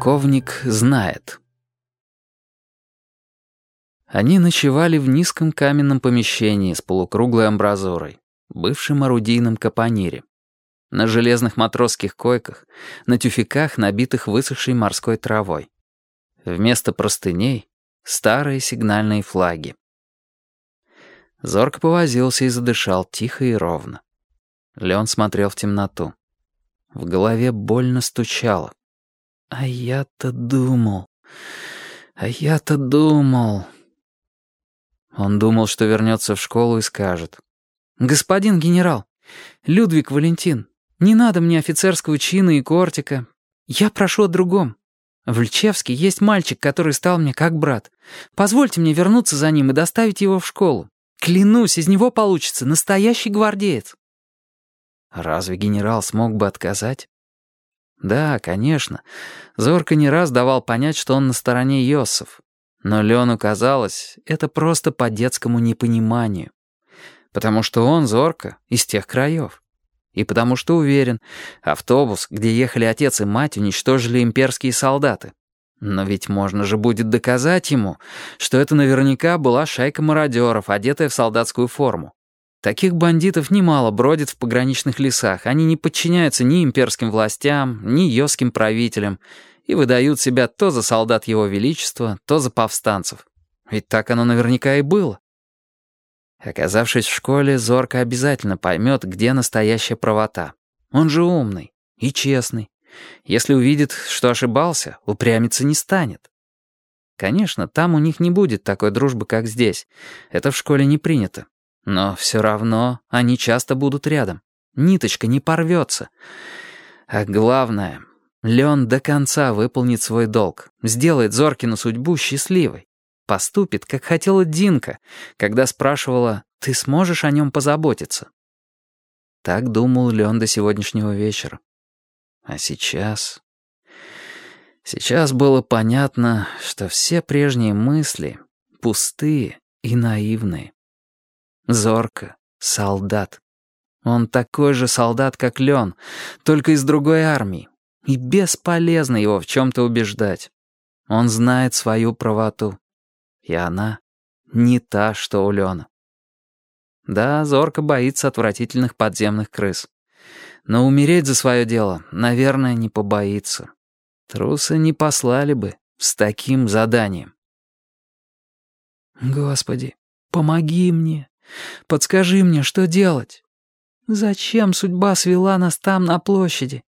Полковник знает. Они ночевали в низком каменном помещении с полукруглой амбразурой, бывшем орудийном капонире. На железных матросских койках, на тюфяках, набитых высохшей морской травой. Вместо простыней — старые сигнальные флаги. Зорко повозился и задышал тихо и ровно. Леон смотрел в темноту. В голове больно стучало. А я-то думал... А я-то думал... Он думал, что вернется в школу и скажет. «Господин генерал, Людвиг Валентин, не надо мне офицерского чина и кортика. Я прошу о другом. В Льчевске есть мальчик, который стал мне как брат. Позвольте мне вернуться за ним и доставить его в школу. Клянусь, из него получится настоящий гвардеец». Разве генерал смог бы отказать? Да, конечно. Зорко не раз давал понять, что он на стороне Йосов. Но Лену казалось, это просто по детскому непониманию. Потому что он, Зорко, из тех краев. И потому что уверен, автобус, где ехали отец и мать, уничтожили имперские солдаты. Но ведь можно же будет доказать ему, что это наверняка была шайка мародеров, одетая в солдатскую форму. Таких бандитов немало бродит в пограничных лесах. Они не подчиняются ни имперским властям, ни йосским правителям и выдают себя то за солдат его величества, то за повстанцев. Ведь так оно наверняка и было. Оказавшись в школе, Зорко обязательно поймет, где настоящая правота. Он же умный и честный. Если увидит, что ошибался, упрямиться не станет. Конечно, там у них не будет такой дружбы, как здесь. Это в школе не принято. Но все равно они часто будут рядом. Ниточка не порвется. А главное, Леон до конца выполнит свой долг, сделает Зоркину судьбу счастливой. Поступит, как хотела Динка, когда спрашивала «Ты сможешь о нем позаботиться?» Так думал Леон до сегодняшнего вечера. А сейчас... Сейчас было понятно, что все прежние мысли пустые и наивные. Зорко, солдат. Он такой же солдат, как Лен, только из другой армии. И бесполезно его в чем-то убеждать. Он знает свою правоту. И она не та, что у Лена. Да, Зорко боится отвратительных подземных крыс. Но умереть за свое дело, наверное, не побоится. Трусы не послали бы с таким заданием. «Господи, помоги мне!» Подскажи мне, что делать? Зачем судьба свела нас там, на площади?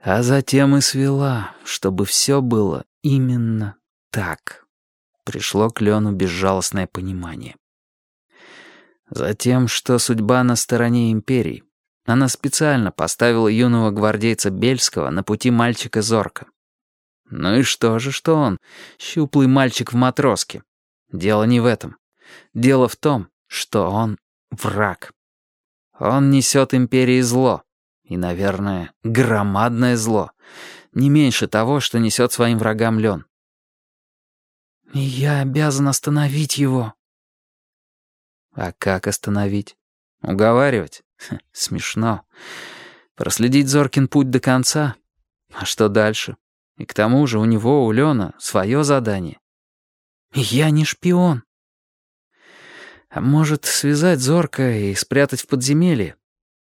А затем и свела, чтобы все было именно так. Пришло к Лену безжалостное понимание. Затем, что судьба на стороне империи. Она специально поставила юного гвардейца Бельского на пути мальчика Зорка. Ну и что же, что он, щуплый мальчик в матроске? Дело не в этом. Дело в том, что он враг. Он несет империи зло. И, наверное, громадное зло. Не меньше того, что несет своим врагам Лен. «Я обязан остановить его». «А как остановить? Уговаривать? Ха, смешно. Проследить Зоркин путь до конца? А что дальше? И к тому же у него, у Лена, свое задание». «Я не шпион». А может, связать зорко и спрятать в подземелье?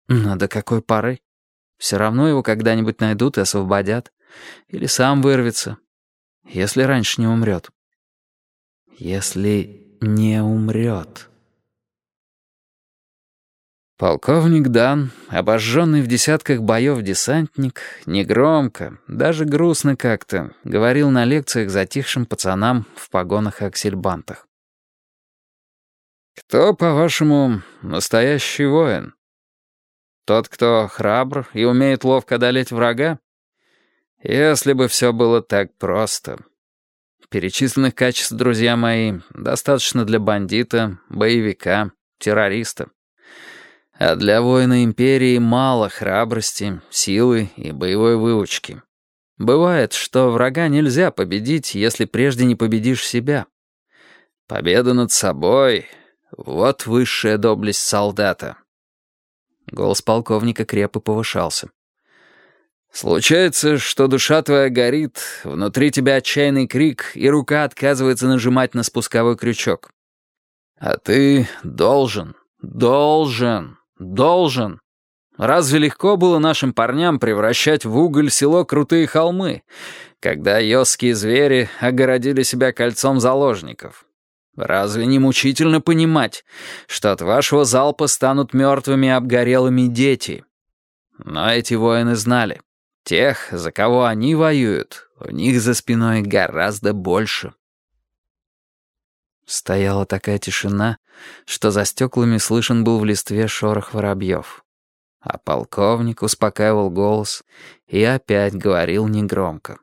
Но до какой поры? Все равно его когда-нибудь найдут и освободят. Или сам вырвется. Если раньше не умрет. Если не умрет. Полковник Дан, обожженный в десятках боев десантник, негромко, даже грустно как-то, говорил на лекциях затихшим пацанам в погонах-аксельбантах. «Кто, по-вашему, настоящий воин? Тот, кто храбр и умеет ловко одолеть врага? Если бы все было так просто. Перечисленных качеств, друзья мои, достаточно для бандита, боевика, террориста. А для воина империи мало храбрости, силы и боевой выучки. Бывает, что врага нельзя победить, если прежде не победишь себя. Победа над собой вот высшая доблесть солдата. Голос полковника крепко повышался. Случается, что душа твоя горит, внутри тебя отчаянный крик, и рука отказывается нажимать на спусковой крючок. А ты должен, должен, должен. Разве легко было нашим парням превращать в уголь село Крутые холмы, когда йосские звери огородили себя кольцом заложников? Разве не мучительно понимать, что от вашего залпа станут мертвыми обгорелыми дети? Но эти воины знали. Тех, за кого они воюют, у них за спиной гораздо больше. Стояла такая тишина, что за стеклами слышен был в листве шорох воробьев. А полковник успокаивал голос и опять говорил негромко.